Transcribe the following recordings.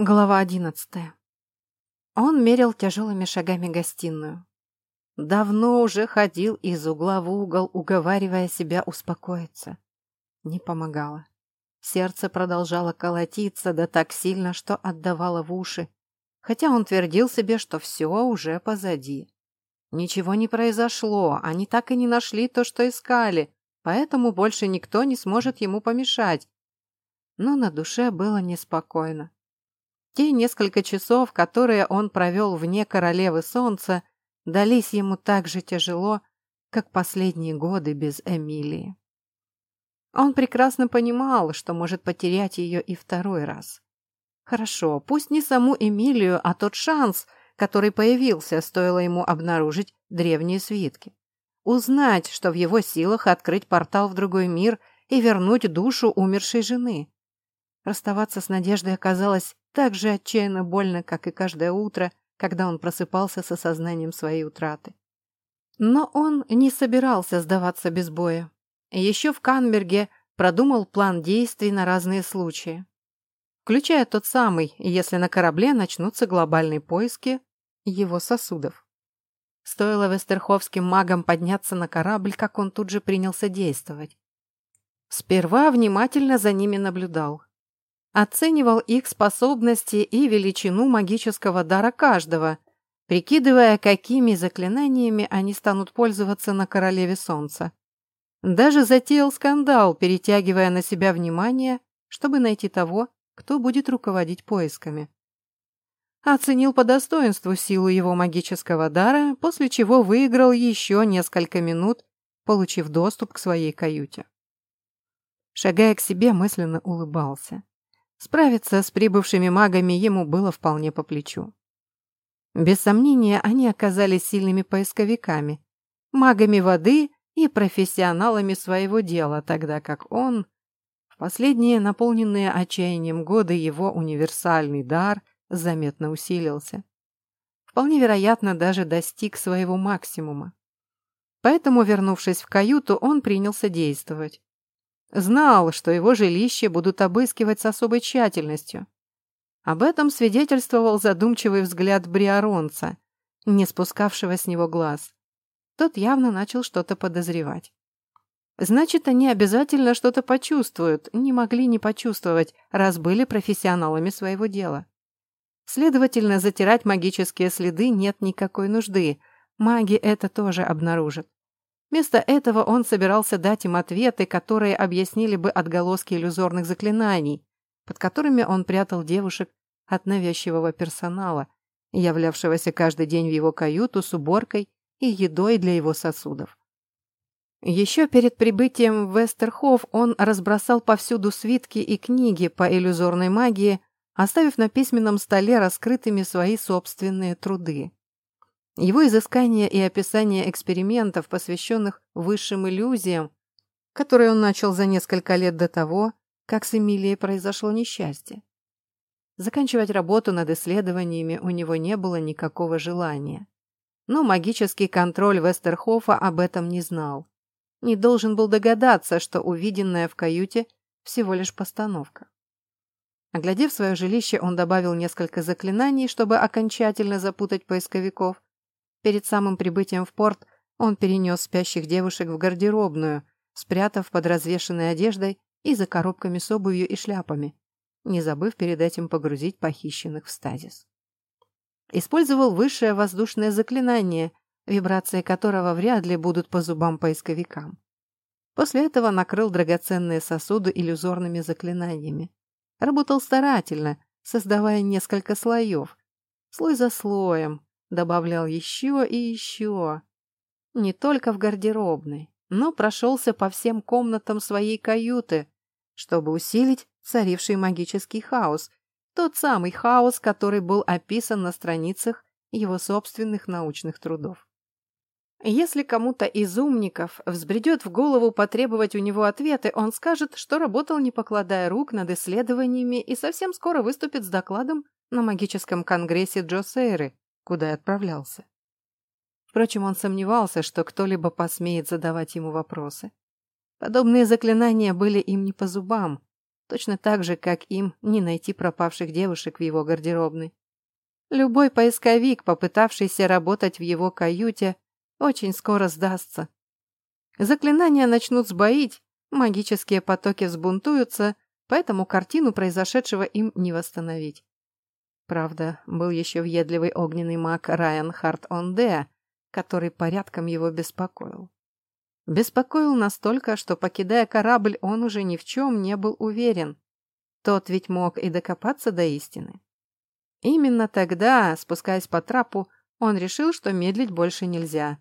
Глава одиннадцатая. Он мерил тяжелыми шагами гостиную. Давно уже ходил из угла в угол, уговаривая себя успокоиться. Не помогало. Сердце продолжало колотиться, да так сильно, что отдавало в уши, хотя он твердил себе, что все уже позади. Ничего не произошло, они так и не нашли то, что искали, поэтому больше никто не сможет ему помешать. Но на душе было неспокойно. Те несколько часов, которые он провел вне королевы солнца, дались ему так же тяжело, как последние годы без Эмилии. Он прекрасно понимал, что может потерять ее и второй раз. Хорошо, пусть не саму Эмилию, а тот шанс, который появился, стоило ему обнаружить древние свитки. Узнать, что в его силах открыть портал в другой мир и вернуть душу умершей жены. Расставаться с Надеждой оказалось так же отчаянно больно, как и каждое утро, когда он просыпался с осознанием своей утраты. Но он не собирался сдаваться без боя. Еще в Канберге продумал план действий на разные случаи. Включая тот самый, если на корабле начнутся глобальные поиски его сосудов. Стоило вестерховским магам подняться на корабль, как он тут же принялся действовать. Сперва внимательно за ними наблюдал оценивал их способности и величину магического дара каждого, прикидывая, какими заклинаниями они станут пользоваться на Королеве Солнца. Даже затеял скандал, перетягивая на себя внимание, чтобы найти того, кто будет руководить поисками. Оценил по достоинству силу его магического дара, после чего выиграл еще несколько минут, получив доступ к своей каюте. Шагая к себе, мысленно улыбался. Справиться с прибывшими магами ему было вполне по плечу. Без сомнения, они оказались сильными поисковиками, магами воды и профессионалами своего дела, тогда как он, в последние наполненные отчаянием годы, его универсальный дар заметно усилился. Вполне вероятно, даже достиг своего максимума. Поэтому, вернувшись в каюту, он принялся действовать. Знал, что его жилище будут обыскивать с особой тщательностью. Об этом свидетельствовал задумчивый взгляд Бриаронца, не спускавшего с него глаз. Тот явно начал что-то подозревать. Значит, они обязательно что-то почувствуют, не могли не почувствовать, раз были профессионалами своего дела. Следовательно, затирать магические следы нет никакой нужды, маги это тоже обнаружат. Вместо этого он собирался дать им ответы, которые объяснили бы отголоски иллюзорных заклинаний, под которыми он прятал девушек от навязчивого персонала, являвшегося каждый день в его каюту с уборкой и едой для его сосудов. Еще перед прибытием в Вестерхоф он разбросал повсюду свитки и книги по иллюзорной магии, оставив на письменном столе раскрытыми свои собственные труды. Его изыскания и описание экспериментов, посвященных высшим иллюзиям, которые он начал за несколько лет до того, как с Эмилией произошло несчастье. Заканчивать работу над исследованиями у него не было никакого желания. Но магический контроль Вестерхофа об этом не знал. Не должен был догадаться, что увиденное в каюте всего лишь постановка. Оглядев свое жилище, он добавил несколько заклинаний, чтобы окончательно запутать поисковиков, Перед самым прибытием в порт он перенес спящих девушек в гардеробную, спрятав под развешенной одеждой и за коробками с обувью и шляпами, не забыв перед этим погрузить похищенных в стазис. Использовал высшее воздушное заклинание, вибрации которого вряд ли будут по зубам поисковикам. После этого накрыл драгоценные сосуды иллюзорными заклинаниями. Работал старательно, создавая несколько слоев, слой за слоем, Добавлял еще и еще. Не только в гардеробной, но прошелся по всем комнатам своей каюты, чтобы усилить царивший магический хаос, тот самый хаос, который был описан на страницах его собственных научных трудов. Если кому-то из умников взбредет в голову потребовать у него ответы, он скажет, что работал не покладая рук над исследованиями и совсем скоро выступит с докладом на магическом конгрессе Джо Сейры, куда и отправлялся. Впрочем, он сомневался, что кто-либо посмеет задавать ему вопросы. Подобные заклинания были им не по зубам. точно так же, как им не найти пропавших девушек в его гардеробной. Любой поисковик, попытавшийся работать в его каюте, очень скоро сдастся. Заклинания начнут сбоить, магические потоки взбунтуются, поэтому картину произошедшего им не восстановить. Правда, был еще въедливый огненный маг Райан Харт Онде, который порядком его беспокоил. Беспокоил настолько, что, покидая корабль, он уже ни в чем не был уверен. Тот ведь мог и докопаться до истины. Именно тогда, спускаясь по трапу, он решил, что медлить больше нельзя.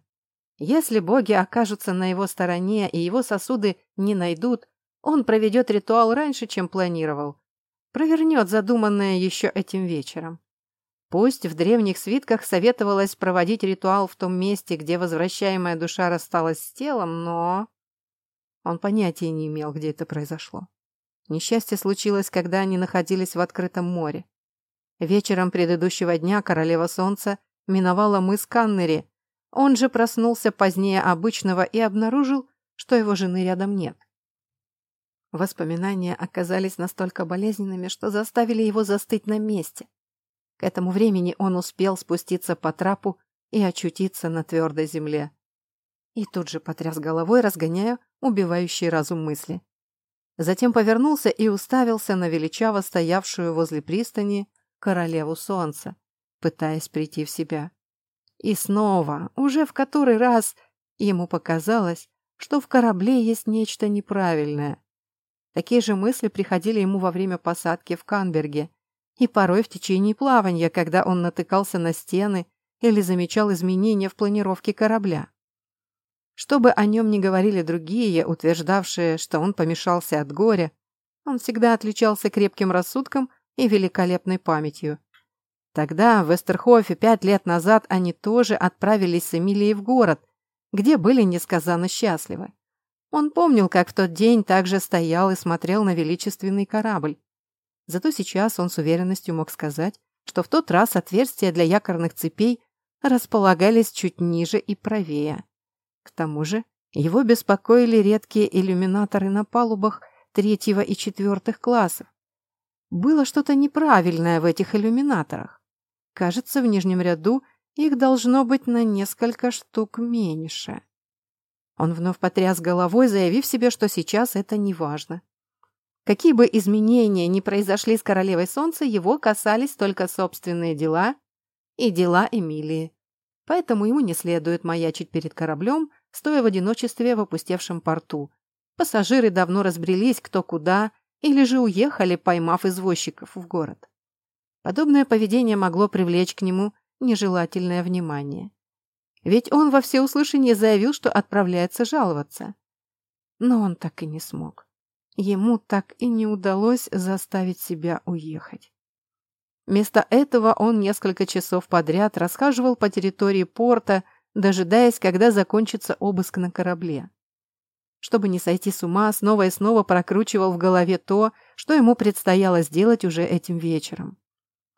Если боги окажутся на его стороне и его сосуды не найдут, он проведет ритуал раньше, чем планировал. Провернет задуманное еще этим вечером. Пусть в древних свитках советовалось проводить ритуал в том месте, где возвращаемая душа рассталась с телом, но... Он понятия не имел, где это произошло. Несчастье случилось, когда они находились в открытом море. Вечером предыдущего дня королева солнца миновала мыс Каннери. Он же проснулся позднее обычного и обнаружил, что его жены рядом нет. Воспоминания оказались настолько болезненными, что заставили его застыть на месте. К этому времени он успел спуститься по трапу и очутиться на твердой земле. И тут же потряс головой, разгоняя убивающий разум мысли. Затем повернулся и уставился на величаво стоявшую возле пристани королеву солнца, пытаясь прийти в себя. И снова, уже в который раз, ему показалось, что в корабле есть нечто неправильное. Такие же мысли приходили ему во время посадки в Канберге и порой в течение плавания, когда он натыкался на стены или замечал изменения в планировке корабля. Что бы о нем ни говорили другие, утверждавшие, что он помешался от горя, он всегда отличался крепким рассудком и великолепной памятью. Тогда, в Эстерхофе, пять лет назад, они тоже отправились с Эмилией в город, где были несказанно счастливы. Он помнил, как в тот день также стоял и смотрел на величественный корабль. Зато сейчас он с уверенностью мог сказать, что в тот раз отверстия для якорных цепей располагались чуть ниже и правее. К тому же его беспокоили редкие иллюминаторы на палубах третьего и четвертых классов, было что-то неправильное в этих иллюминаторах. Кажется, в нижнем ряду их должно быть на несколько штук меньше. Он вновь потряс головой, заявив себе, что сейчас это не важно. Какие бы изменения ни произошли с Королевой Солнца, его касались только собственные дела и дела Эмилии. Поэтому ему не следует маячить перед кораблем, стоя в одиночестве в опустевшем порту. Пассажиры давно разбрелись кто куда, или же уехали, поймав извозчиков в город. Подобное поведение могло привлечь к нему нежелательное внимание. Ведь он во всеуслышание заявил, что отправляется жаловаться. Но он так и не смог. Ему так и не удалось заставить себя уехать. Вместо этого он несколько часов подряд расхаживал по территории порта, дожидаясь, когда закончится обыск на корабле. Чтобы не сойти с ума, снова и снова прокручивал в голове то, что ему предстояло сделать уже этим вечером.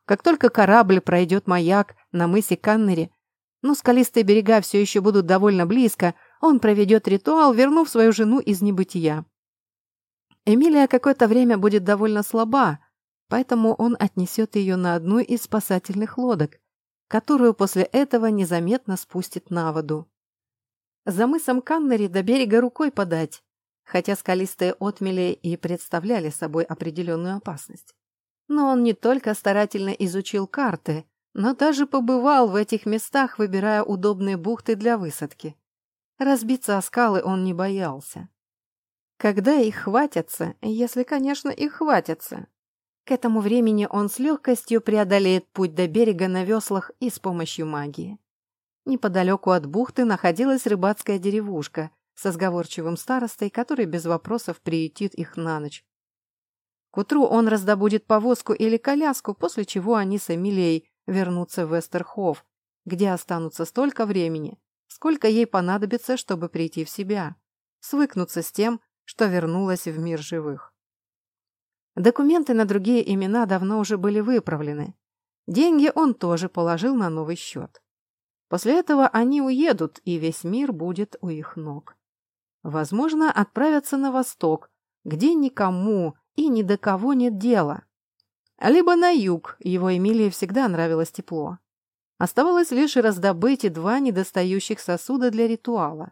Как только корабль пройдет маяк на мысе Каннери, но скалистые берега все еще будут довольно близко, он проведет ритуал, вернув свою жену из небытия. Эмилия какое-то время будет довольно слаба, поэтому он отнесет ее на одну из спасательных лодок, которую после этого незаметно спустит на воду. За мысом Каннери до берега рукой подать, хотя скалистые отмели и представляли собой определенную опасность. Но он не только старательно изучил карты, но даже побывал в этих местах, выбирая удобные бухты для высадки. Разбиться о скалы он не боялся. Когда их хватятся, если, конечно, их хватятся, к этому времени он с легкостью преодолеет путь до берега на веслах и с помощью магии. Неподалеку от бухты находилась рыбацкая деревушка со сговорчивым старостой, который без вопросов приютит их на ночь. К утру он раздобудет повозку или коляску, после чего они с Эмилией вернутся в Вестерхоф, где останутся столько времени, сколько ей понадобится, чтобы прийти в себя, свыкнуться с тем, что вернулась в мир живых. Документы на другие имена давно уже были выправлены. Деньги он тоже положил на новый счет. После этого они уедут, и весь мир будет у их ног. Возможно, отправятся на восток, где никому и ни до кого нет дела. Либо на юг, его Эмилии всегда нравилось тепло. Оставалось лишь раздобыть два недостающих сосуда для ритуала.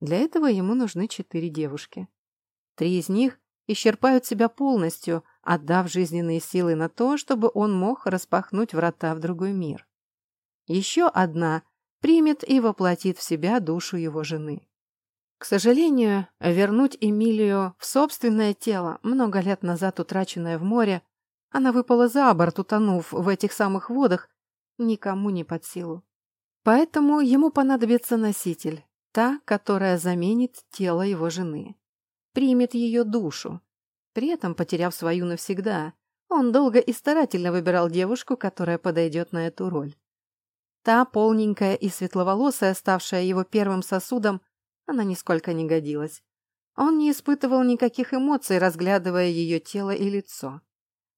Для этого ему нужны четыре девушки. Три из них исчерпают себя полностью, отдав жизненные силы на то, чтобы он мог распахнуть врата в другой мир. Еще одна примет и воплотит в себя душу его жены. К сожалению, вернуть Эмилию в собственное тело, много лет назад утраченное в море, она выпала за борт, утонув в этих самых водах, никому не под силу. Поэтому ему понадобится носитель, та, которая заменит тело его жены, примет ее душу, при этом потеряв свою навсегда. Он долго и старательно выбирал девушку, которая подойдет на эту роль. Та, полненькая и светловолосая, ставшая его первым сосудом, она нисколько не годилась. Он не испытывал никаких эмоций, разглядывая ее тело и лицо.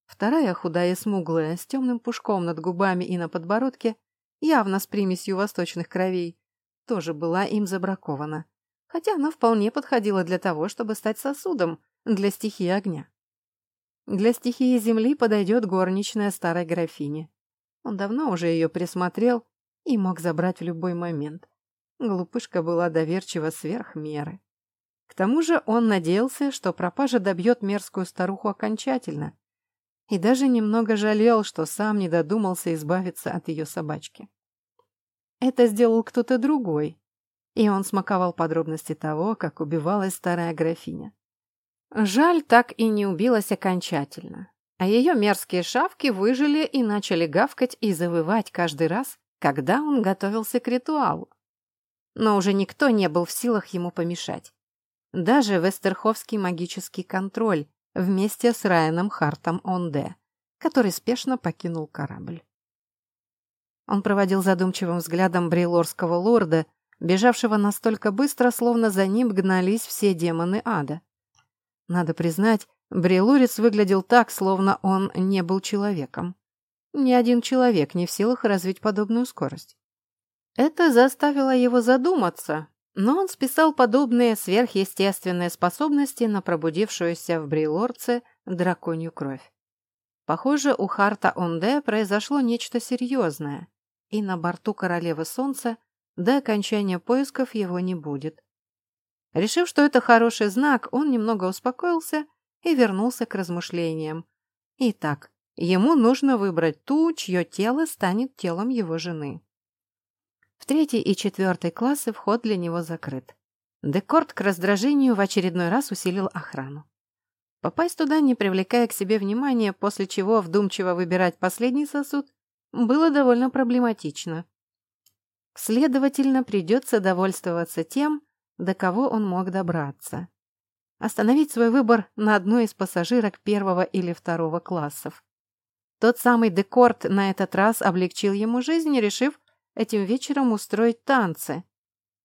Вторая, худая и смуглая, с темным пушком над губами и на подбородке, явно с примесью восточных кровей, тоже была им забракована. Хотя она вполне подходила для того, чтобы стать сосудом для стихии огня. Для стихии земли подойдет горничная старой графини. Он давно уже ее присмотрел и мог забрать в любой момент. Глупышка была доверчива сверх меры. К тому же он надеялся, что пропажа добьет мерзкую старуху окончательно, и даже немного жалел, что сам не додумался избавиться от ее собачки. Это сделал кто-то другой, и он смаковал подробности того, как убивалась старая графиня. Жаль, так и не убилась окончательно, а ее мерзкие шавки выжили и начали гавкать и завывать каждый раз, когда он готовился к ритуалу но уже никто не был в силах ему помешать. Даже Вестерховский магический контроль вместе с Райаном Хартом Онде, который спешно покинул корабль. Он проводил задумчивым взглядом брилорского лорда, бежавшего настолько быстро, словно за ним гнались все демоны ада. Надо признать, Брилорец выглядел так, словно он не был человеком. Ни один человек не в силах развить подобную скорость. Это заставило его задуматься, но он списал подобные сверхъестественные способности на пробудившуюся в Брейлорце драконью кровь. Похоже, у Харта Онде произошло нечто серьезное, и на борту Королевы Солнца до окончания поисков его не будет. Решив, что это хороший знак, он немного успокоился и вернулся к размышлениям. Итак, ему нужно выбрать ту, чье тело станет телом его жены. В третий и четвертый классы вход для него закрыт. Декорт к раздражению в очередной раз усилил охрану. Попасть туда, не привлекая к себе внимания, после чего вдумчиво выбирать последний сосуд, было довольно проблематично. Следовательно, придется довольствоваться тем, до кого он мог добраться. Остановить свой выбор на одной из пассажирок первого или второго классов. Тот самый Декорт на этот раз облегчил ему жизнь, решив, этим вечером устроить танцы.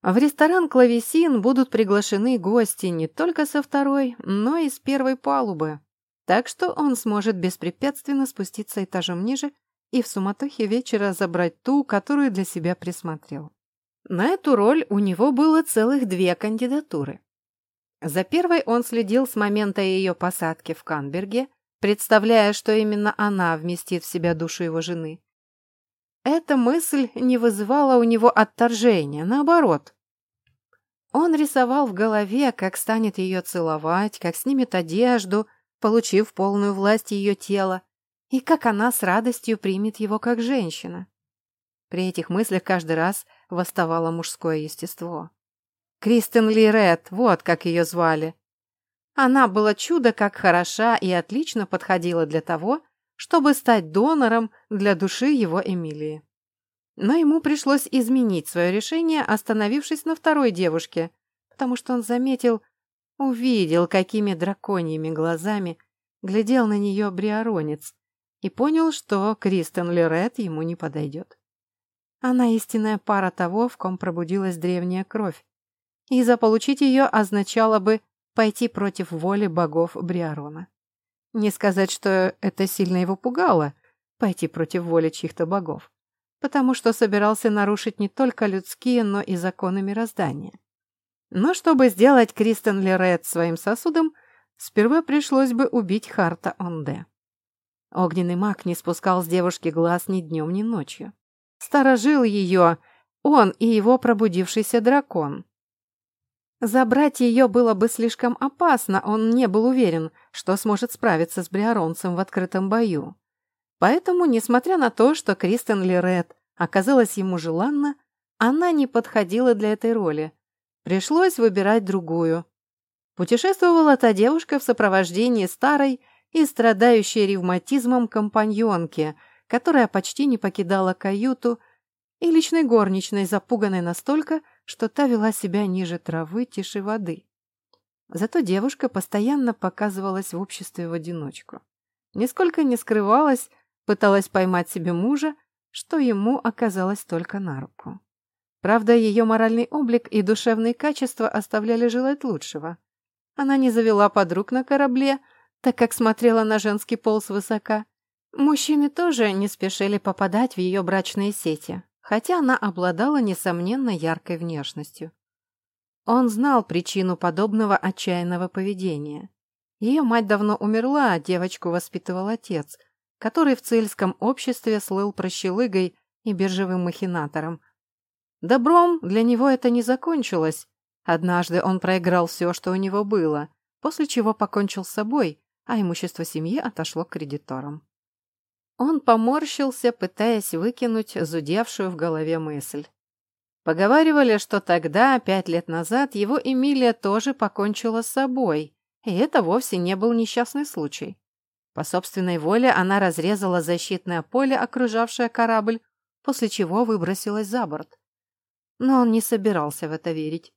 В ресторан «Клавесин» будут приглашены гости не только со второй, но и с первой палубы, так что он сможет беспрепятственно спуститься этажом ниже и в суматохе вечера забрать ту, которую для себя присмотрел. На эту роль у него было целых две кандидатуры. За первой он следил с момента ее посадки в Канберге, представляя, что именно она вместит в себя душу его жены. Эта мысль не вызывала у него отторжения, наоборот. Он рисовал в голове, как станет ее целовать, как снимет одежду, получив полную власть ее тела, и как она с радостью примет его как женщина. При этих мыслях каждый раз восставало мужское естество. Кристен Ли Ред, вот как ее звали. Она была чудо как хороша и отлично подходила для того, чтобы стать донором для души его Эмилии. Но ему пришлось изменить свое решение, остановившись на второй девушке, потому что он заметил, увидел, какими драконьими глазами глядел на нее бриаронец, и понял, что Кристен Лерет ему не подойдет. Она истинная пара того, в ком пробудилась древняя кровь, и заполучить ее означало бы пойти против воли богов Бриарона. Не сказать, что это сильно его пугало, пойти против воли чьих-то богов, потому что собирался нарушить не только людские, но и законы мироздания. Но чтобы сделать Кристен Лерет своим сосудом, сперва пришлось бы убить Харта Онде. Огненный маг не спускал с девушки глаз ни днем, ни ночью. Сторожил ее он и его пробудившийся дракон. Забрать ее было бы слишком опасно, он не был уверен, что сможет справиться с Бриаронцем в открытом бою. Поэтому, несмотря на то, что Кристен Лерет оказалась ему желанна, она не подходила для этой роли. Пришлось выбирать другую. Путешествовала та девушка в сопровождении старой и страдающей ревматизмом компаньонки, которая почти не покидала каюту, и личной горничной, запуганной настолько, что та вела себя ниже травы, тише воды. Зато девушка постоянно показывалась в обществе в одиночку. Нисколько не скрывалась, пыталась поймать себе мужа, что ему оказалось только на руку. Правда, ее моральный облик и душевные качества оставляли желать лучшего. Она не завела подруг на корабле, так как смотрела на женский пол свысока. Мужчины тоже не спешили попадать в ее брачные сети, хотя она обладала, несомненно, яркой внешностью. Он знал причину подобного отчаянного поведения. Ее мать давно умерла, а девочку воспитывал отец, который в цельском обществе слыл прощелыгой и биржевым махинатором. Добром для него это не закончилось. Однажды он проиграл все, что у него было, после чего покончил с собой, а имущество семьи отошло к кредиторам. Он поморщился, пытаясь выкинуть зудевшую в голове мысль. Поговаривали, что тогда, пять лет назад, его Эмилия тоже покончила с собой, и это вовсе не был несчастный случай. По собственной воле она разрезала защитное поле, окружавшее корабль, после чего выбросилась за борт. Но он не собирался в это верить.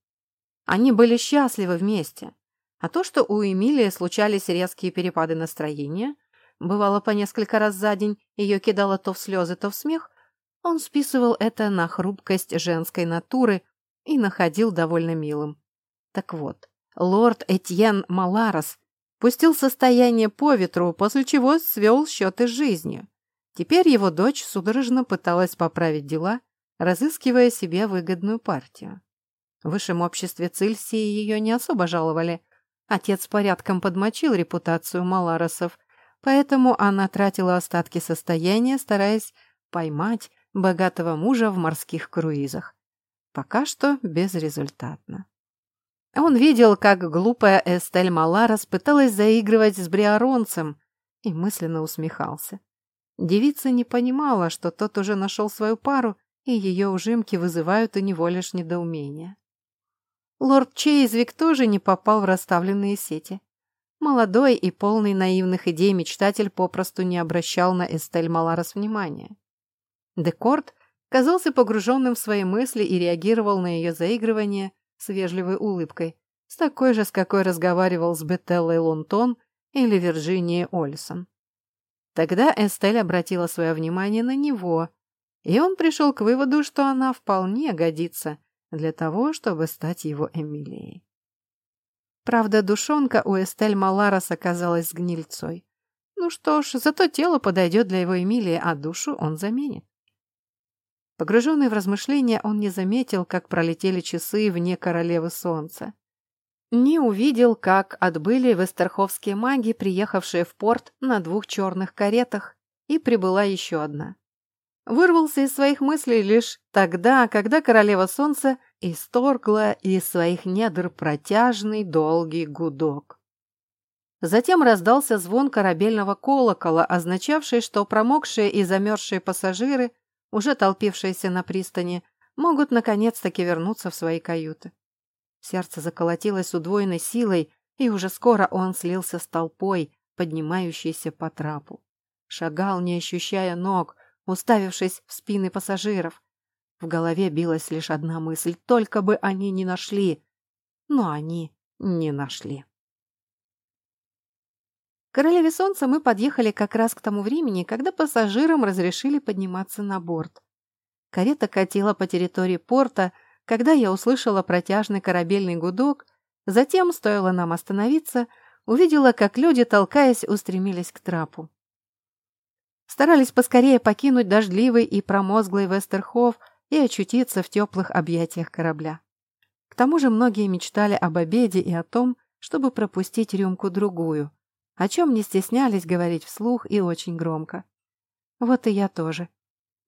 Они были счастливы вместе. А то, что у Эмилии случались резкие перепады настроения, бывало по несколько раз за день, ее кидало то в слезы, то в смех, он списывал это на хрупкость женской натуры и находил довольно милым. Так вот, лорд Этьен Маларос пустил состояние по ветру, после чего свел счеты с жизнью. Теперь его дочь судорожно пыталась поправить дела, разыскивая себе выгодную партию. В высшем обществе Цильсии ее не особо жаловали. Отец порядком подмочил репутацию Маларосов – Поэтому она тратила остатки состояния, стараясь поймать богатого мужа в морских круизах. Пока что безрезультатно. Он видел, как глупая Эстель Маларас пыталась заигрывать с бриаронцем и мысленно усмехался. Девица не понимала, что тот уже нашел свою пару, и ее ужимки вызывают у него лишь недоумение. Лорд Чейзвик тоже не попал в расставленные сети. Молодой и полный наивных идей мечтатель попросту не обращал на Эстель Маларес внимания. Декорт казался погруженным в свои мысли и реагировал на ее заигрывание с вежливой улыбкой, с такой же, с какой разговаривал с Бетеллой Лонтон или Вирджинией Ольсон. Тогда Эстель обратила свое внимание на него, и он пришел к выводу, что она вполне годится для того, чтобы стать его Эмилией. Правда, душонка у Эстель Маларос оказалась гнильцой. Ну что ж, зато тело подойдет для его Эмилии, а душу он заменит. Погруженный в размышления, он не заметил, как пролетели часы вне королевы солнца. Не увидел, как отбыли вестерховские маги, приехавшие в порт на двух черных каретах, и прибыла еще одна. Вырвался из своих мыслей лишь тогда, когда королева солнца исторгла из своих недр протяжный долгий гудок. Затем раздался звон корабельного колокола, означавший, что промокшие и замерзшие пассажиры, уже толпившиеся на пристани, могут наконец-таки вернуться в свои каюты. Сердце заколотилось с удвоенной силой, и уже скоро он слился с толпой, поднимающейся по трапу. Шагал, не ощущая ног, уставившись в спины пассажиров. В голове билась лишь одна мысль, только бы они не нашли. Но они не нашли. Королеве Солнца мы подъехали как раз к тому времени, когда пассажирам разрешили подниматься на борт. Карета катила по территории порта, когда я услышала протяжный корабельный гудок, затем, стоило нам остановиться, увидела, как люди, толкаясь, устремились к трапу. Старались поскорее покинуть дождливый и промозглый Вестерхоф, и очутиться в теплых объятиях корабля. К тому же многие мечтали об обеде и о том, чтобы пропустить рюмку-другую, о чем не стеснялись говорить вслух и очень громко. Вот и я тоже.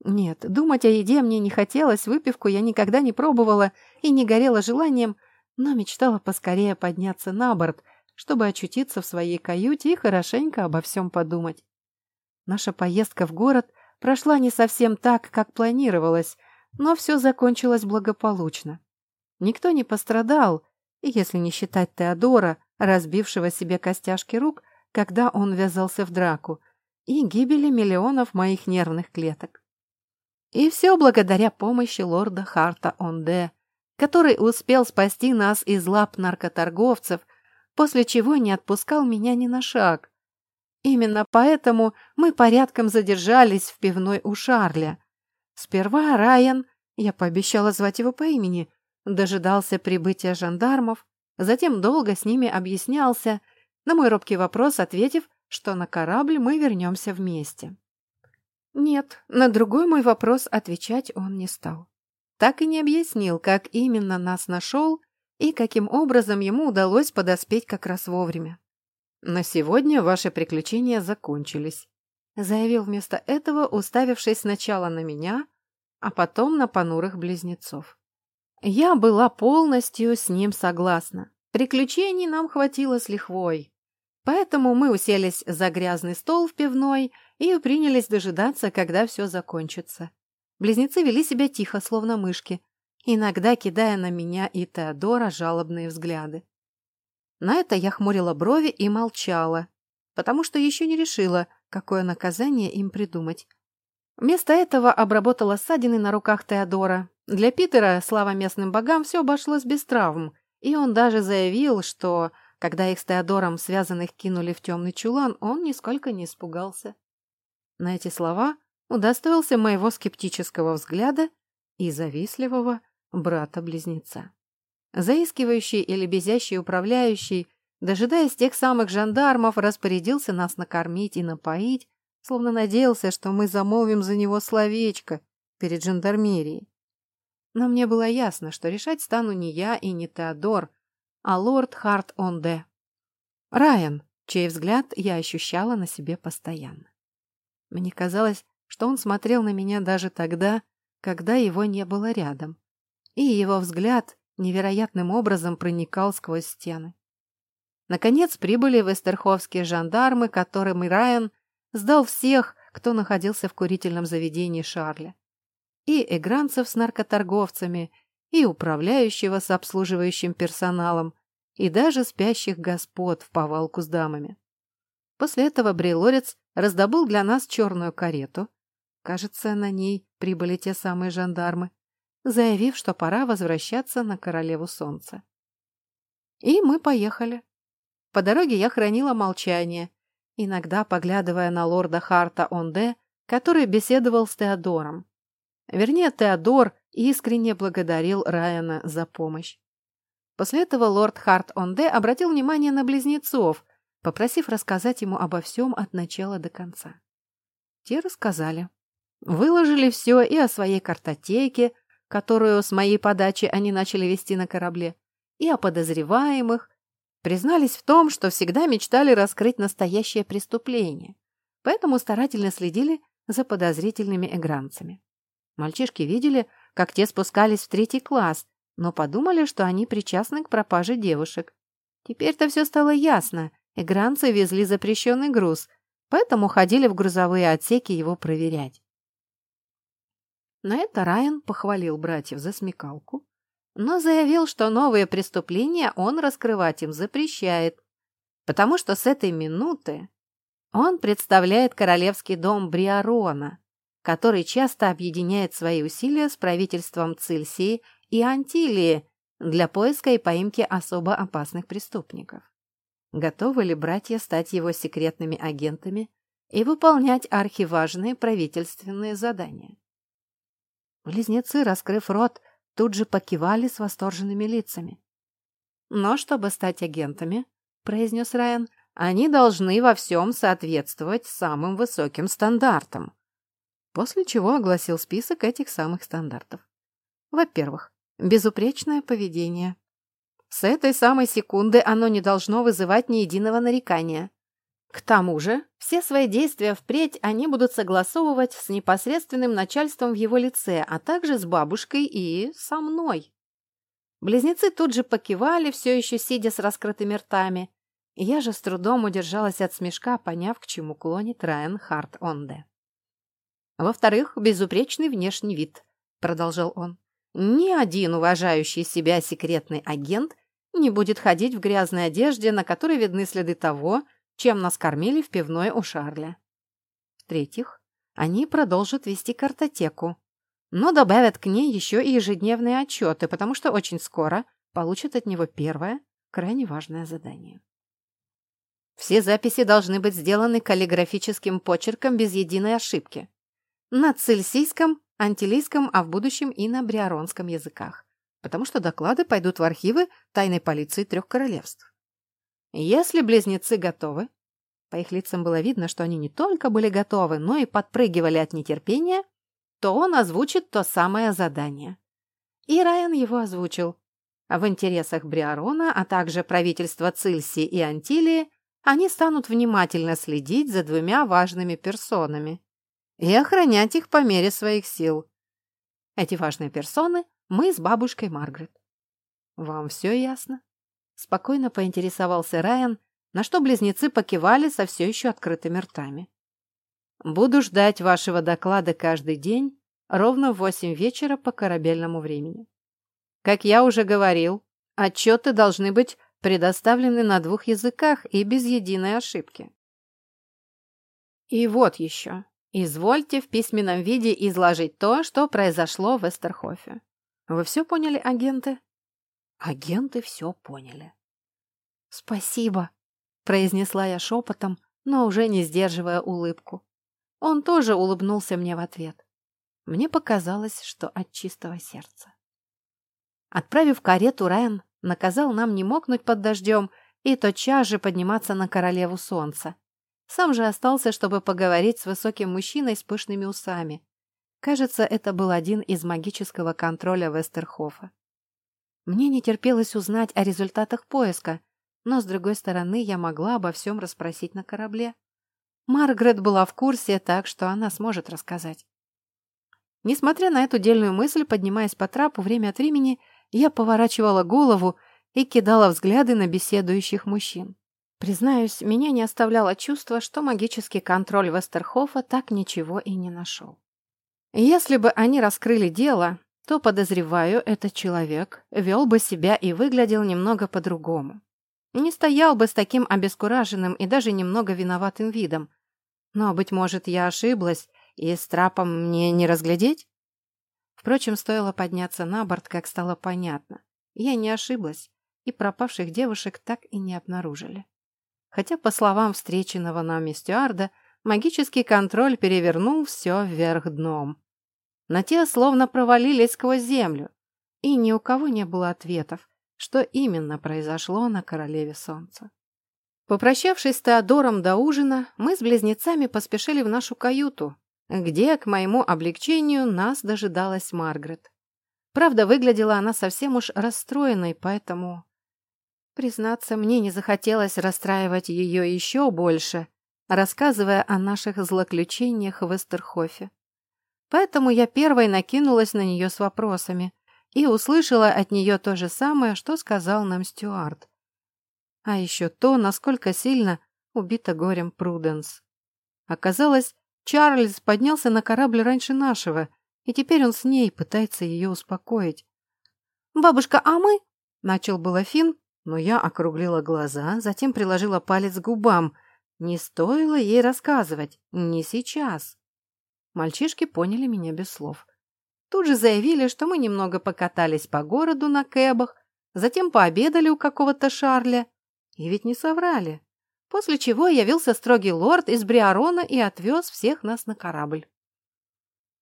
Нет, думать о еде мне не хотелось, выпивку я никогда не пробовала и не горела желанием, но мечтала поскорее подняться на борт, чтобы очутиться в своей каюте и хорошенько обо всем подумать. Наша поездка в город прошла не совсем так, как планировалось, но все закончилось благополучно. Никто не пострадал, и если не считать Теодора, разбившего себе костяшки рук, когда он ввязался в драку, и гибели миллионов моих нервных клеток. И все благодаря помощи лорда Харта Онде, который успел спасти нас из лап наркоторговцев, после чего не отпускал меня ни на шаг. Именно поэтому мы порядком задержались в пивной у Шарля. Сперва Райан, я пообещала звать его по имени, дожидался прибытия жандармов, затем долго с ними объяснялся, на мой робкий вопрос ответив, что на корабль мы вернемся вместе. Нет, на другой мой вопрос отвечать он не стал. Так и не объяснил, как именно нас нашел и каким образом ему удалось подоспеть как раз вовремя. «На сегодня ваши приключения закончились», — заявил вместо этого, уставившись сначала на меня, а потом на понурых близнецов. Я была полностью с ним согласна. Приключений нам хватило с лихвой. Поэтому мы уселись за грязный стол в пивной и принялись дожидаться, когда все закончится. Близнецы вели себя тихо, словно мышки, иногда кидая на меня и Теодора жалобные взгляды. На это я хмурила брови и молчала, потому что еще не решила, какое наказание им придумать. Вместо этого обработала ссадины на руках Теодора. Для Питера, слава местным богам, все обошлось без травм, и он даже заявил, что когда их с Теодором связанных кинули в темный чулан, он нисколько не испугался. На эти слова удостоился моего скептического взгляда и завистливого брата-близнеца. Заискивающий или безящий управляющий, дожидаясь тех самых жандармов, распорядился нас накормить и напоить, словно надеялся, что мы замолвим за него словечко перед жандармерией. Но мне было ясно, что решать стану не я и не Теодор, а лорд Харт Онде. Райан, чей взгляд я ощущала на себе постоянно. Мне казалось, что он смотрел на меня даже тогда, когда его не было рядом, и его взгляд невероятным образом проникал сквозь стены. Наконец прибыли вестерховские жандармы, которым Райан сдал всех, кто находился в курительном заведении Шарля. И эгранцев с наркоторговцами, и управляющего с обслуживающим персоналом, и даже спящих господ в повалку с дамами. После этого Брелорец раздобыл для нас черную карету. Кажется, на ней прибыли те самые жандармы, заявив, что пора возвращаться на Королеву Солнца. И мы поехали. По дороге я хранила молчание, иногда поглядывая на лорда Харта Онде, который беседовал с Теодором. Вернее, Теодор искренне благодарил Райана за помощь. После этого лорд Харт Онде обратил внимание на близнецов, попросив рассказать ему обо всем от начала до конца. Те рассказали. Выложили все и о своей картотеке, которую с моей подачи они начали вести на корабле, и о подозреваемых, признались в том, что всегда мечтали раскрыть настоящее преступление, поэтому старательно следили за подозрительными эгранцами. Мальчишки видели, как те спускались в третий класс, но подумали, что они причастны к пропаже девушек. Теперь-то все стало ясно. Игранцы везли запрещенный груз, поэтому ходили в грузовые отсеки его проверять. На это Райан похвалил братьев за смекалку, но заявил, что новые преступления он раскрывать им запрещает, потому что с этой минуты он представляет королевский дом Бриарона, который часто объединяет свои усилия с правительством Цильсии и Антилии для поиска и поимки особо опасных преступников. Готовы ли братья стать его секретными агентами и выполнять архиважные правительственные задания? Близнецы, раскрыв рот, тут же покивали с восторженными лицами. «Но чтобы стать агентами, — произнес Райан, — они должны во всем соответствовать самым высоким стандартам, после чего огласил список этих самых стандартов. Во-первых, безупречное поведение. С этой самой секунды оно не должно вызывать ни единого нарекания. К тому же, все свои действия впредь они будут согласовывать с непосредственным начальством в его лице, а также с бабушкой и со мной. Близнецы тут же покивали, все еще сидя с раскрытыми ртами. Я же с трудом удержалась от смешка, поняв, к чему клонит Райан Харт Онде. Во-вторых, безупречный внешний вид, продолжал он. Ни один уважающий себя секретный агент не будет ходить в грязной одежде, на которой видны следы того, чем нас кормили в пивной у Шарля. В-третьих, они продолжат вести картотеку, но добавят к ней еще и ежедневные отчеты, потому что очень скоро получат от него первое, крайне важное задание. Все записи должны быть сделаны каллиграфическим почерком без единой ошибки. На цельсийском, антилийском, а в будущем и на бриаронском языках, потому что доклады пойдут в архивы тайной полиции трех королевств. Если близнецы готовы, по их лицам было видно, что они не только были готовы, но и подпрыгивали от нетерпения, то он озвучит то самое задание. И Райан его озвучил. В интересах Бриарона, а также правительства Цильси и Антилии, они станут внимательно следить за двумя важными персонами и охранять их по мере своих сил. Эти важные персоны – мы с бабушкой Маргарет. Вам все ясно? Спокойно поинтересовался Райан, на что близнецы покивали со все еще открытыми ртами. Буду ждать вашего доклада каждый день ровно в восемь вечера по корабельному времени. Как я уже говорил, отчеты должны быть предоставлены на двух языках и без единой ошибки. И вот еще. Извольте в письменном виде изложить то, что произошло в Эстерхофе. Вы все поняли, агенты? Агенты все поняли. «Спасибо», — произнесла я шепотом, но уже не сдерживая улыбку. Он тоже улыбнулся мне в ответ. Мне показалось, что от чистого сердца. Отправив карету, Райан наказал нам не мокнуть под дождем и тотчас же подниматься на королеву солнца. Сам же остался, чтобы поговорить с высоким мужчиной с пышными усами. Кажется, это был один из магического контроля Вестерхофа. Мне не терпелось узнать о результатах поиска, но, с другой стороны, я могла обо всем расспросить на корабле. Маргарет была в курсе, так что она сможет рассказать. Несмотря на эту дельную мысль, поднимаясь по трапу время от времени, я поворачивала голову и кидала взгляды на беседующих мужчин. Признаюсь, меня не оставляло чувство, что магический контроль Вестерхофа так ничего и не нашел. Если бы они раскрыли дело, то, подозреваю, этот человек вел бы себя и выглядел немного по-другому. Не стоял бы с таким обескураженным и даже немного виноватым видом. Но, быть может, я ошиблась, и с трапом мне не разглядеть? Впрочем, стоило подняться на борт, как стало понятно. Я не ошиблась, и пропавших девушек так и не обнаружили. Хотя, по словам встреченного нами стюарда, магический контроль перевернул все вверх дном. На те словно провалились сквозь землю, и ни у кого не было ответов, что именно произошло на Королеве Солнца. Попрощавшись с Теодором до ужина, мы с близнецами поспешили в нашу каюту, где, к моему облегчению, нас дожидалась Маргарет. Правда, выглядела она совсем уж расстроенной, поэтому... Признаться, мне не захотелось расстраивать ее еще больше, рассказывая о наших злоключениях в Эстерхофе. Поэтому я первой накинулась на нее с вопросами, и услышала от нее то же самое, что сказал нам Стюарт. А еще то, насколько сильно убита горем Пруденс. Оказалось, Чарльз поднялся на корабль раньше нашего, и теперь он с ней пытается ее успокоить. «Бабушка, а мы?» — начал было но я округлила глаза, затем приложила палец к губам. Не стоило ей рассказывать, не сейчас. Мальчишки поняли меня без слов. Тут же заявили, что мы немного покатались по городу на кэбах, затем пообедали у какого-то Шарля. И ведь не соврали. После чего явился строгий лорд из Бриарона и отвез всех нас на корабль.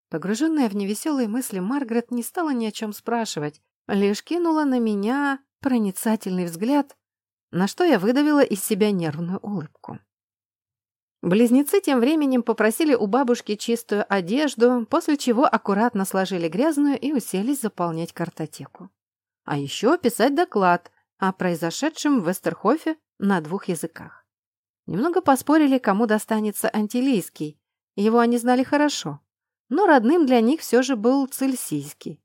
Погруженная в невеселые мысли, Маргарет не стала ни о чем спрашивать, лишь кинула на меня проницательный взгляд, на что я выдавила из себя нервную улыбку. Близнецы тем временем попросили у бабушки чистую одежду, после чего аккуратно сложили грязную и уселись заполнять картотеку. А еще писать доклад, о произошедшем в Вестерхофе на двух языках. Немного поспорили, кому достанется антилийский. Его они знали хорошо, но родным для них все же был цельсийский.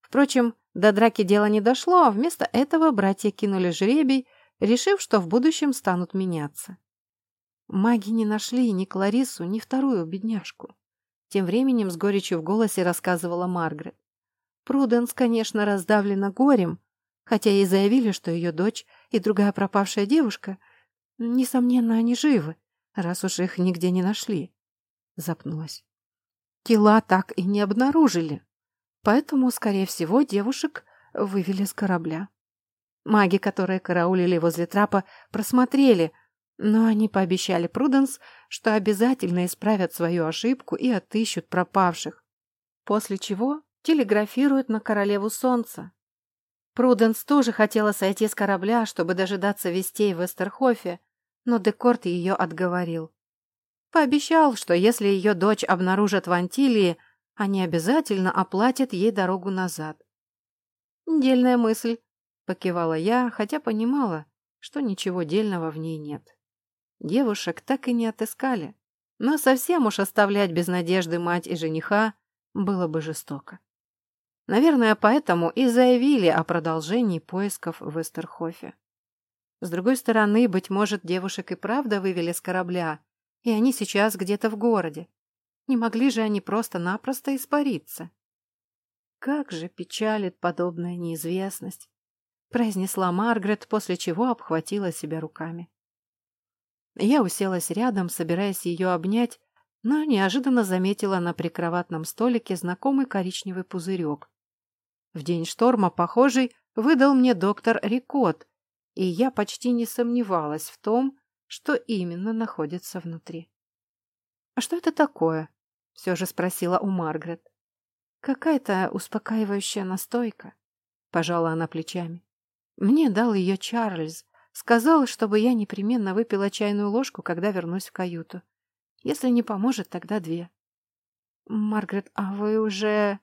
Впрочем, до драки дело не дошло, а вместо этого братья кинули жребий, решив, что в будущем станут меняться. Маги не нашли ни Кларису, ни вторую бедняжку. Тем временем с горечью в голосе рассказывала Маргарет. Пруденс, конечно, раздавлена горем, хотя и заявили, что ее дочь и другая пропавшая девушка, несомненно, они живы, раз уж их нигде не нашли. Запнулась. Тела так и не обнаружили, поэтому, скорее всего, девушек вывели с корабля. Маги, которые караулили возле трапа, просмотрели, но они пообещали Пруденс, что обязательно исправят свою ошибку и отыщут пропавших. После чего телеграфируют на Королеву Солнца. Пруденс тоже хотела сойти с корабля, чтобы дожидаться вестей в Эстерхофе, но Декорт ее отговорил. Пообещал, что если ее дочь обнаружат в Антилии, они обязательно оплатят ей дорогу назад. «Дельная мысль», — покивала я, хотя понимала, что ничего дельного в ней нет. Девушек так и не отыскали, но совсем уж оставлять без надежды мать и жениха было бы жестоко. Наверное, поэтому и заявили о продолжении поисков в Эстерхофе. С другой стороны, быть может, девушек и правда вывели с корабля, и они сейчас где-то в городе. Не могли же они просто-напросто испариться. Как же печалит подобная неизвестность, произнесла Маргарет, после чего обхватила себя руками. Я уселась рядом, собираясь ее обнять, но неожиданно заметила на прикроватном столике знакомый коричневый пузырек. В день шторма, похожий, выдал мне доктор Рикот, и я почти не сомневалась в том, что именно находится внутри. «А что это такое?» — все же спросила у Маргарет. «Какая-то успокаивающая настойка», — пожала она плечами. «Мне дал ее Чарльз, Сказал, чтобы я непременно выпила чайную ложку, когда вернусь в каюту. Если не поможет, тогда две. Маргарет, а вы уже...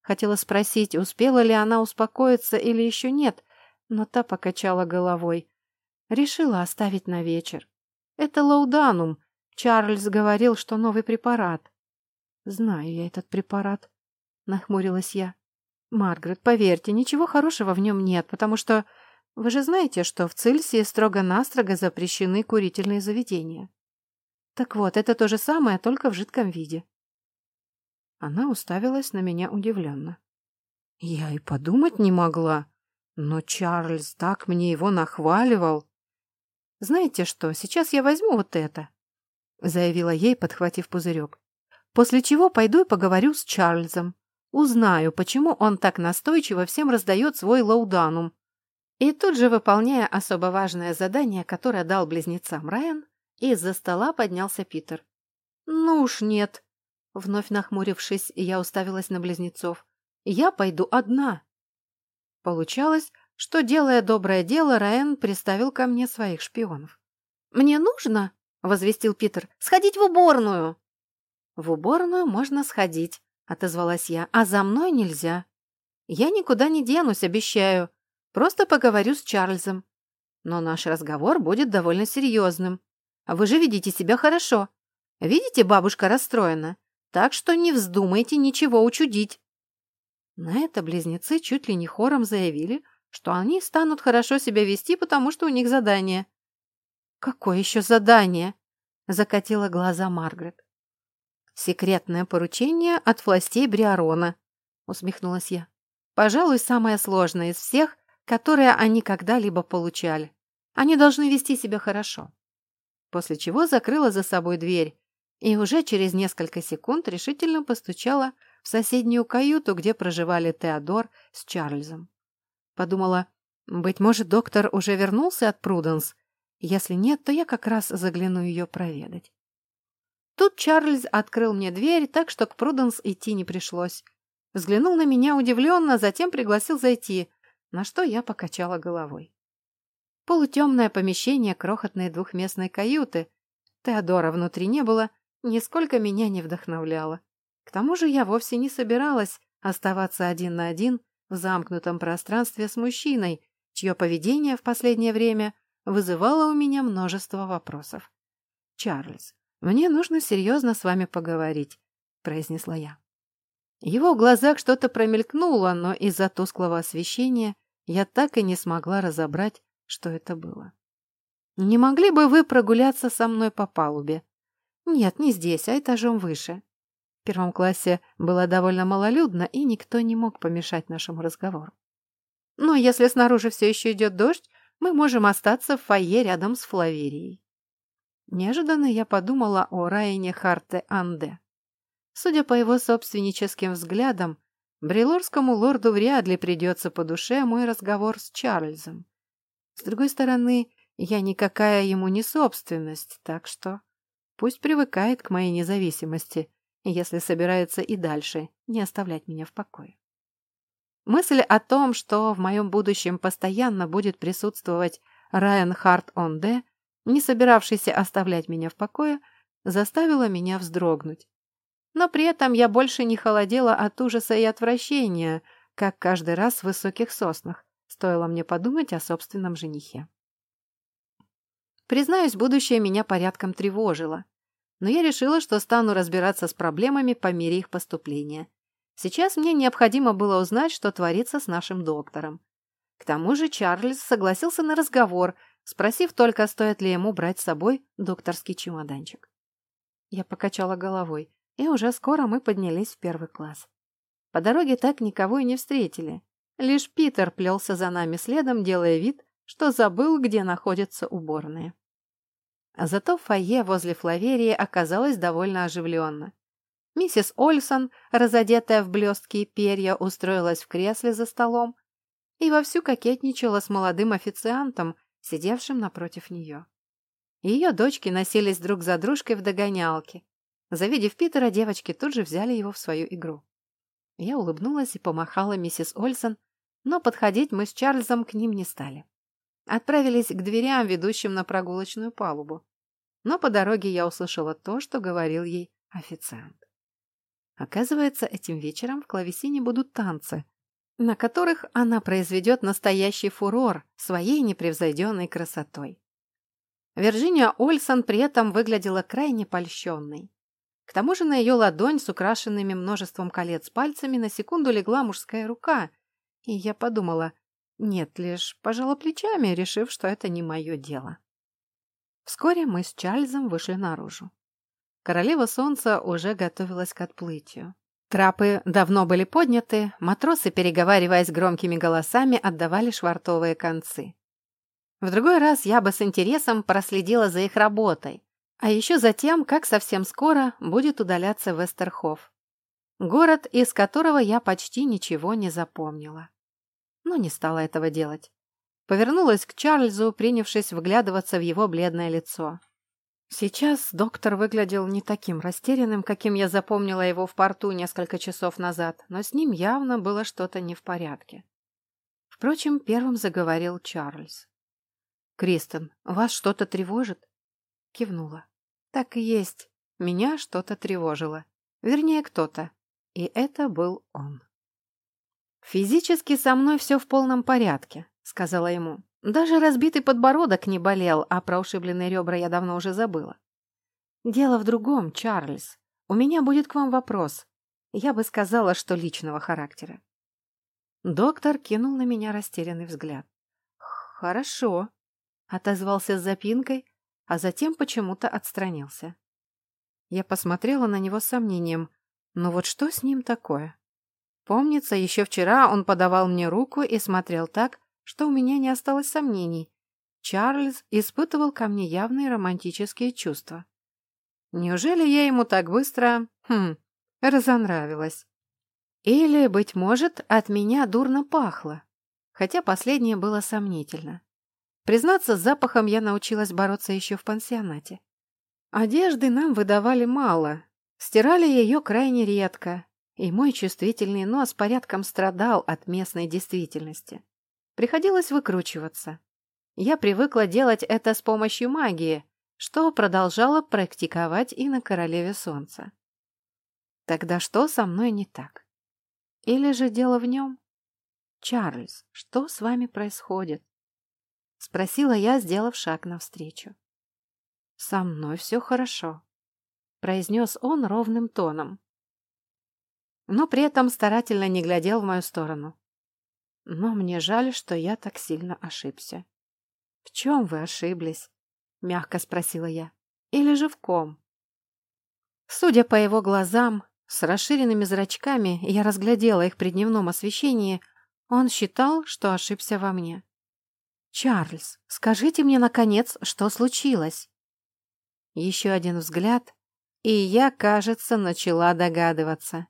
Хотела спросить, успела ли она успокоиться или еще нет, но та покачала головой. Решила оставить на вечер. Это лауданум. Чарльз говорил, что новый препарат. Знаю я этот препарат, нахмурилась я. Маргарет, поверьте, ничего хорошего в нем нет, потому что вы же знаете, что в Цельсии строго-настрого запрещены курительные заведения. Так вот, это то же самое, только в жидком виде. Она уставилась на меня удивленно. Я и подумать не могла, но Чарльз так мне его нахваливал. Знаете что, сейчас я возьму вот это, заявила ей, подхватив пузырек. После чего пойду и поговорю с Чарльзом. Узнаю, почему он так настойчиво всем раздает свой лауданум и тут же, выполняя особо важное задание, которое дал близнецам Райан, из-за стола поднялся Питер. «Ну уж нет!» Вновь нахмурившись, я уставилась на близнецов. «Я пойду одна!» Получалось, что, делая доброе дело, Райан приставил ко мне своих шпионов. «Мне нужно, — возвестил Питер, — сходить в уборную!» «В уборную можно сходить», — отозвалась я, — «а за мной нельзя. Я никуда не денусь, обещаю. Просто поговорю с Чарльзом. Но наш разговор будет довольно серьезным. Вы же видите себя хорошо. Видите, бабушка расстроена. Так что не вздумайте ничего учудить. На это близнецы чуть ли не хором заявили, что они станут хорошо себя вести, потому что у них задание. «Какое еще задание?» — закатила глаза Маргарет. «Секретное поручение от властей Бриарона», — усмехнулась я. «Пожалуй, самое сложное из всех, которые они когда-либо получали. Они должны вести себя хорошо. После чего закрыла за собой дверь и уже через несколько секунд решительно постучала в соседнюю каюту, где проживали Теодор с Чарльзом. Подумала, быть может, доктор уже вернулся от Пруденс? Если нет, то я как раз загляну ее проведать. Тут Чарльз открыл мне дверь, так что к Пруденс идти не пришлось. Взглянул на меня удивленно, затем пригласил зайти, на что я покачала головой. Полутемное помещение крохотной двухместной каюты. Теодора внутри не было, нисколько меня не вдохновляло. К тому же я вовсе не собиралась оставаться один на один в замкнутом пространстве с мужчиной, чье поведение в последнее время вызывало у меня множество вопросов. «Чарльз, мне нужно серьезно с вами поговорить», — произнесла я. Его в глазах что-то промелькнуло, но из-за тусклого освещения я так и не смогла разобрать, что это было. «Не могли бы вы прогуляться со мной по палубе?» «Нет, не здесь, а этажом выше». В первом классе было довольно малолюдно, и никто не мог помешать нашему разговору. «Но если снаружи все еще идет дождь, мы можем остаться в фойе рядом с Флаверией». Неожиданно я подумала о Райане Харте Анде. Судя по его собственническим взглядам, Брилорскому лорду вряд ли придется по душе мой разговор с Чарльзом. С другой стороны, я никакая ему не собственность, так что пусть привыкает к моей независимости, если собирается и дальше не оставлять меня в покое. Мысль о том, что в моем будущем постоянно будет присутствовать Райан Харт Онде, не собиравшийся оставлять меня в покое, заставила меня вздрогнуть. Но при этом я больше не холодела от ужаса и отвращения, как каждый раз в высоких соснах, стоило мне подумать о собственном женихе. Признаюсь, будущее меня порядком тревожило, но я решила, что стану разбираться с проблемами по мере их поступления. Сейчас мне необходимо было узнать, что творится с нашим доктором. К тому же Чарльз согласился на разговор, спросив только, стоит ли ему брать с собой докторский чемоданчик. Я покачала головой и уже скоро мы поднялись в первый класс. По дороге так никого и не встретили. Лишь Питер плелся за нами следом, делая вид, что забыл, где находятся уборные. А зато фойе возле Флаверии оказалось довольно оживленно. Миссис Ольсон, разодетая в блестки и перья, устроилась в кресле за столом и вовсю кокетничала с молодым официантом, сидевшим напротив нее. Ее дочки носились друг за дружкой в догонялке, Завидев Питера, девочки тут же взяли его в свою игру. Я улыбнулась и помахала миссис Ольсон, но подходить мы с Чарльзом к ним не стали. Отправились к дверям, ведущим на прогулочную палубу. Но по дороге я услышала то, что говорил ей официант. Оказывается, этим вечером в клавесине будут танцы, на которых она произведет настоящий фурор своей непревзойденной красотой. Вирджиния Ольсон при этом выглядела крайне польщенной. К тому же на ее ладонь с украшенными множеством колец пальцами на секунду легла мужская рука, и я подумала, нет, лишь пожала плечами, решив, что это не мое дело. Вскоре мы с Чарльзом вышли наружу. Королева солнца уже готовилась к отплытию. Трапы давно были подняты, матросы, переговариваясь громкими голосами, отдавали швартовые концы. В другой раз я бы с интересом проследила за их работой, а еще затем, как совсем скоро будет удаляться Вестерхоф. Город, из которого я почти ничего не запомнила. Но не стала этого делать. Повернулась к Чарльзу, принявшись вглядываться в его бледное лицо. Сейчас доктор выглядел не таким растерянным, каким я запомнила его в порту несколько часов назад, но с ним явно было что-то не в порядке. Впрочем, первым заговорил Чарльз. «Кристен, вас что-то тревожит?» Кивнула. Так и есть. Меня что-то тревожило. Вернее, кто-то. И это был он. «Физически со мной все в полном порядке», — сказала ему. «Даже разбитый подбородок не болел, а про ушибленные ребра я давно уже забыла». «Дело в другом, Чарльз. У меня будет к вам вопрос. Я бы сказала, что личного характера». Доктор кинул на меня растерянный взгляд. «Хорошо», — отозвался с запинкой, а затем почему-то отстранился. Я посмотрела на него с сомнением. Но вот что с ним такое? Помнится, еще вчера он подавал мне руку и смотрел так, что у меня не осталось сомнений. Чарльз испытывал ко мне явные романтические чувства. Неужели я ему так быстро, хм, разонравилась? Или, быть может, от меня дурно пахло, хотя последнее было сомнительно. Признаться, с запахом я научилась бороться еще в пансионате. Одежды нам выдавали мало, стирали ее крайне редко, и мой чувствительный нос порядком страдал от местной действительности. Приходилось выкручиваться. Я привыкла делать это с помощью магии, что продолжала практиковать и на Королеве Солнца. Тогда что со мной не так? Или же дело в нем? Чарльз, что с вами происходит? Спросила я, сделав шаг навстречу. «Со мной все хорошо», — произнес он ровным тоном. Но при этом старательно не глядел в мою сторону. Но мне жаль, что я так сильно ошибся. «В чем вы ошиблись?» — мягко спросила я. «Или же в ком?» Судя по его глазам, с расширенными зрачками, я разглядела их при дневном освещении, он считал, что ошибся во мне. «Чарльз, скажите мне, наконец, что случилось?» Еще один взгляд, и я, кажется, начала догадываться.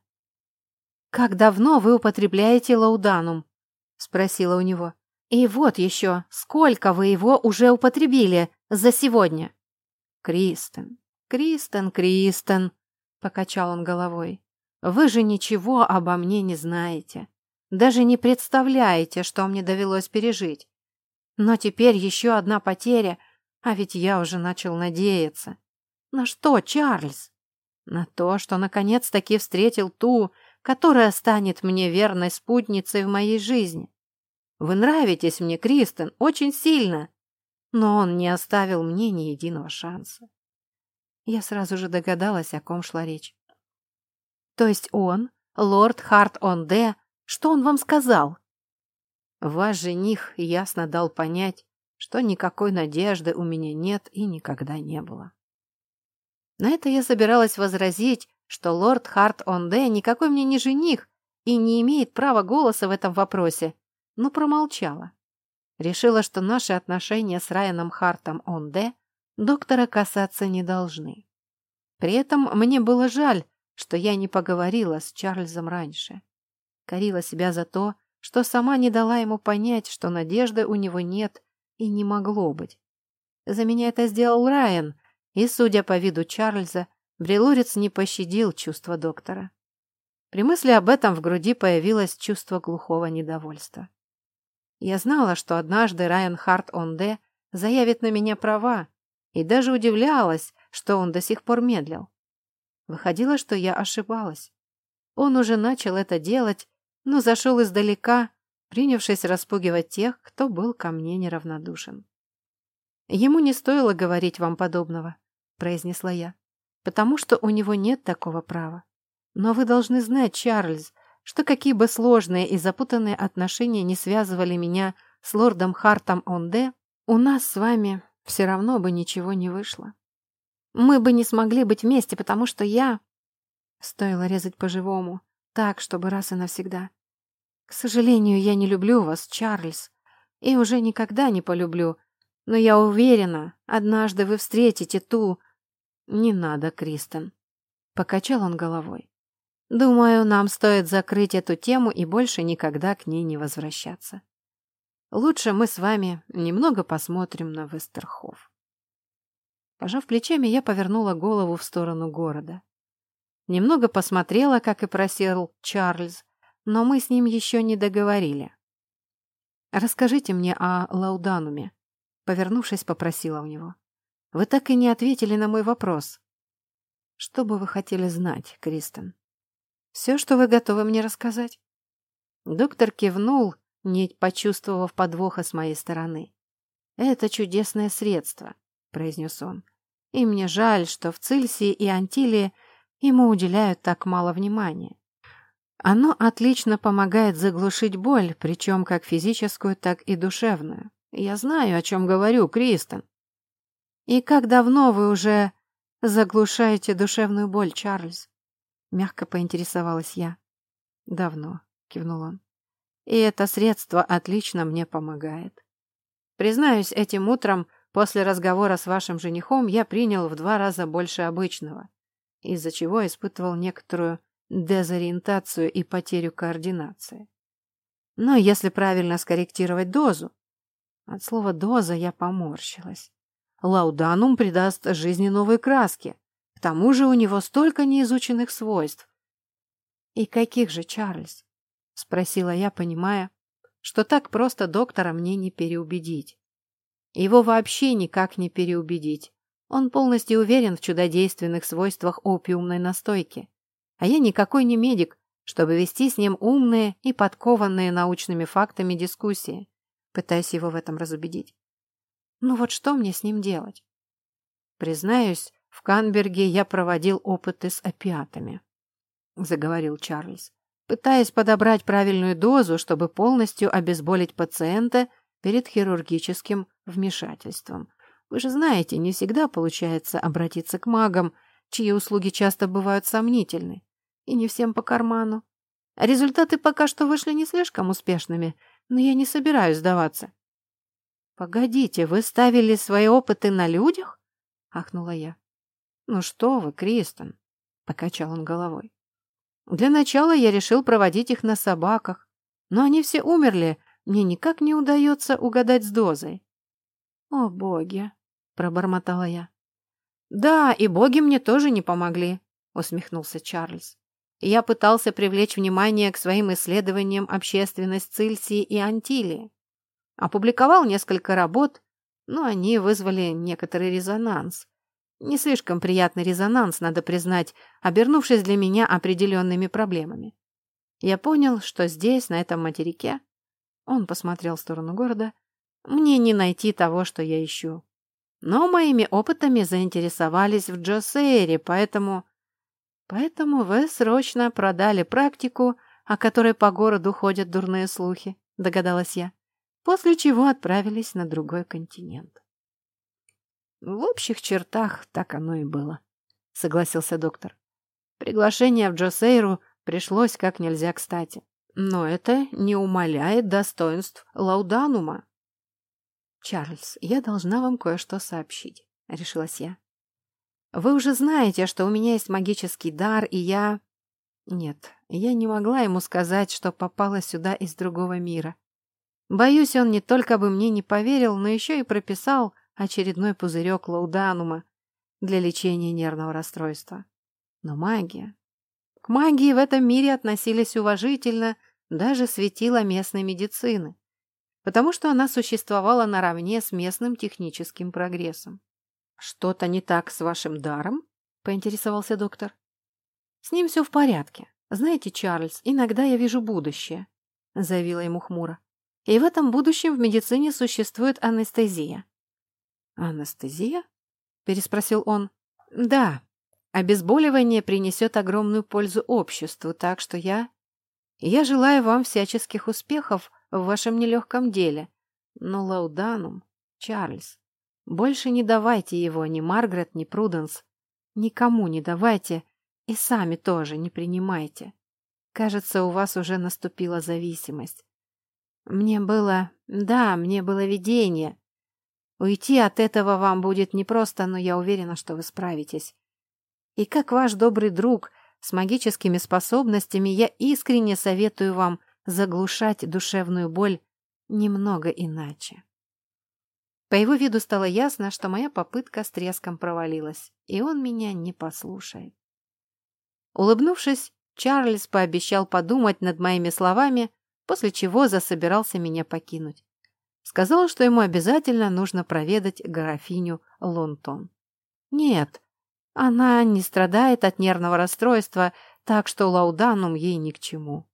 «Как давно вы употребляете лауданум?» — спросила у него. «И вот еще, сколько вы его уже употребили за сегодня?» «Кристен, Кристен, Кристен», — покачал он головой. «Вы же ничего обо мне не знаете. Даже не представляете, что мне довелось пережить. Но теперь еще одна потеря, а ведь я уже начал надеяться. На что, Чарльз? На то, что наконец-таки встретил ту, которая станет мне верной спутницей в моей жизни. Вы нравитесь мне, Кристен, очень сильно, но он не оставил мне ни единого шанса. Я сразу же догадалась, о ком шла речь. То есть он, лорд Харт-он-Де, что он вам сказал? Ваш жених ясно дал понять, что никакой надежды у меня нет и никогда не было. На это я собиралась возразить, что лорд Харт-он-Де никакой мне не жених и не имеет права голоса в этом вопросе, но промолчала. Решила, что наши отношения с Райаном Хартом-он-Де доктора касаться не должны. При этом мне было жаль, что я не поговорила с Чарльзом раньше. Корила себя за то, что сама не дала ему понять, что надежды у него нет и не могло быть. За меня это сделал Райан, и, судя по виду Чарльза, Брелорец не пощадил чувства доктора. При мысли об этом в груди появилось чувство глухого недовольства. Я знала, что однажды Райан Харт Онде заявит на меня права, и даже удивлялась, что он до сих пор медлил. Выходило, что я ошибалась. Он уже начал это делать, но зашел издалека, принявшись распугивать тех, кто был ко мне неравнодушен. «Ему не стоило говорить вам подобного», — произнесла я, «потому что у него нет такого права. Но вы должны знать, Чарльз, что какие бы сложные и запутанные отношения не связывали меня с лордом Хартом Онде, у нас с вами все равно бы ничего не вышло. Мы бы не смогли быть вместе, потому что я... Стоило резать по-живому, так, чтобы раз и навсегда. К сожалению, я не люблю вас, Чарльз, и уже никогда не полюблю, но я уверена, однажды вы встретите ту... Не надо, Кристен. Покачал он головой. Думаю, нам стоит закрыть эту тему и больше никогда к ней не возвращаться. Лучше мы с вами немного посмотрим на Вестерхоф. Пожав плечами, я повернула голову в сторону города. Немного посмотрела, как и просил Чарльз, но мы с ним еще не договорили. «Расскажите мне о Лаудануме», — повернувшись, попросила у него. «Вы так и не ответили на мой вопрос». «Что бы вы хотели знать, Кристен?» «Все, что вы готовы мне рассказать?» Доктор кивнул, не почувствовав подвоха с моей стороны. «Это чудесное средство», — произнес он. «И мне жаль, что в Цильсии и Антилии ему уделяют так мало внимания. Оно отлично помогает заглушить боль, причем как физическую, так и душевную. Я знаю, о чем говорю, Кристен. И как давно вы уже заглушаете душевную боль, Чарльз? Мягко поинтересовалась я. Давно, кивнул он. И это средство отлично мне помогает. Признаюсь, этим утром после разговора с вашим женихом я принял в два раза больше обычного, из-за чего испытывал некоторую дезориентацию и потерю координации. Но если правильно скорректировать дозу... От слова «доза» я поморщилась. Лауданум придаст жизни новой краски. К тому же у него столько неизученных свойств. И каких же, Чарльз? — спросила я, понимая, что так просто доктора мне не переубедить. Его вообще никак не переубедить. Он полностью уверен в чудодейственных свойствах опиумной настойки. А я никакой не медик, чтобы вести с ним умные и подкованные научными фактами дискуссии, пытаясь его в этом разубедить. Ну вот что мне с ним делать? Признаюсь, в Канберге я проводил опыты с опиатами, заговорил Чарльз, пытаясь подобрать правильную дозу, чтобы полностью обезболить пациента перед хирургическим вмешательством. Вы же знаете, не всегда получается обратиться к магам, чьи услуги часто бывают сомнительны, и не всем по карману. Результаты пока что вышли не слишком успешными, но я не собираюсь сдаваться. «Погодите, вы ставили свои опыты на людях?» — ахнула я. «Ну что вы, Кристен!» — покачал он головой. «Для начала я решил проводить их на собаках, но они все умерли, мне никак не удается угадать с дозой». «О, боги!» — пробормотала я. «Да, и боги мне тоже не помогли», — усмехнулся Чарльз. «Я пытался привлечь внимание к своим исследованиям общественность Цильсии и Антилии. Опубликовал несколько работ, но они вызвали некоторый резонанс. Не слишком приятный резонанс, надо признать, обернувшись для меня определенными проблемами. Я понял, что здесь, на этом материке, он посмотрел в сторону города, мне не найти того, что я ищу. Но моими опытами заинтересовались в Джосейре, поэтому... Поэтому вы срочно продали практику, о которой по городу ходят дурные слухи, догадалась я после чего отправились на другой континент. В общих чертах так оно и было, согласился доктор. Приглашение в Джосейру пришлось как нельзя кстати, но это не умаляет достоинств Лауданума. Чарльз, я должна вам кое-что сообщить, решилась я. Вы уже знаете, что у меня есть магический дар, и я... Нет, я не могла ему сказать, что попала сюда из другого мира. Боюсь, он не только бы мне не поверил, но еще и прописал очередной пузырек лауданума для лечения нервного расстройства. Но магия... К магии в этом мире относились уважительно, даже светила местной медицины, потому что она существовала наравне с местным техническим прогрессом. «Что-то не так с вашим даром?» — поинтересовался доктор. «С ним все в порядке. Знаете, Чарльз, иногда я вижу будущее», — заявила ему хмуро. И в этом будущем в медицине существует анестезия. «Анестезия?» – переспросил он. «Да, обезболивание принесет огромную пользу обществу, так что я... Я желаю вам всяческих успехов в вашем нелегком деле. Но Лауданум, Чарльз, больше не давайте его ни Маргарет, ни Пруденс. Никому не давайте и сами тоже не принимайте. Кажется, у вас уже наступила зависимость. Мне было... Да, мне было видение. Уйти от этого вам будет непросто, но я уверена, что вы справитесь. И как ваш добрый друг с магическими способностями, я искренне советую вам заглушать душевную боль немного иначе. По его виду стало ясно, что моя попытка с треском провалилась, и он меня не послушает. Улыбнувшись, Чарльз пообещал подумать над моими словами, после чего засобирался меня покинуть. Сказал, что ему обязательно нужно проведать графиню Лонтон. Нет, она не страдает от нервного расстройства, так что лауданум ей ни к чему.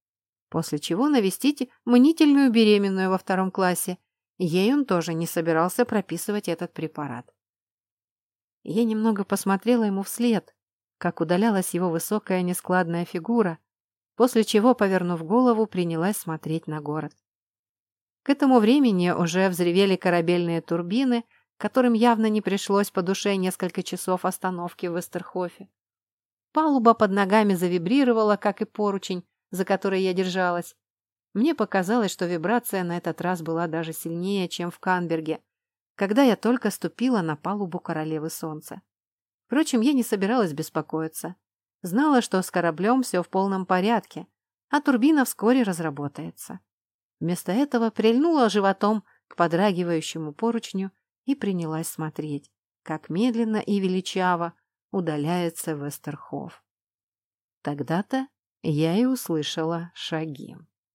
После чего навестить мнительную беременную во втором классе. Ей он тоже не собирался прописывать этот препарат. Я немного посмотрела ему вслед, как удалялась его высокая нескладная фигура, после чего, повернув голову, принялась смотреть на город. К этому времени уже взревели корабельные турбины, которым явно не пришлось по душе несколько часов остановки в Эстерхофе. Палуба под ногами завибрировала, как и поручень, за который я держалась. Мне показалось, что вибрация на этот раз была даже сильнее, чем в Канберге, когда я только ступила на палубу Королевы Солнца. Впрочем, я не собиралась беспокоиться. Знала, что с кораблем все в полном порядке, а турбина вскоре разработается. Вместо этого прильнула животом к подрагивающему поручню и принялась смотреть, как медленно и величаво удаляется Вестерхоф. Тогда-то я и услышала шаги.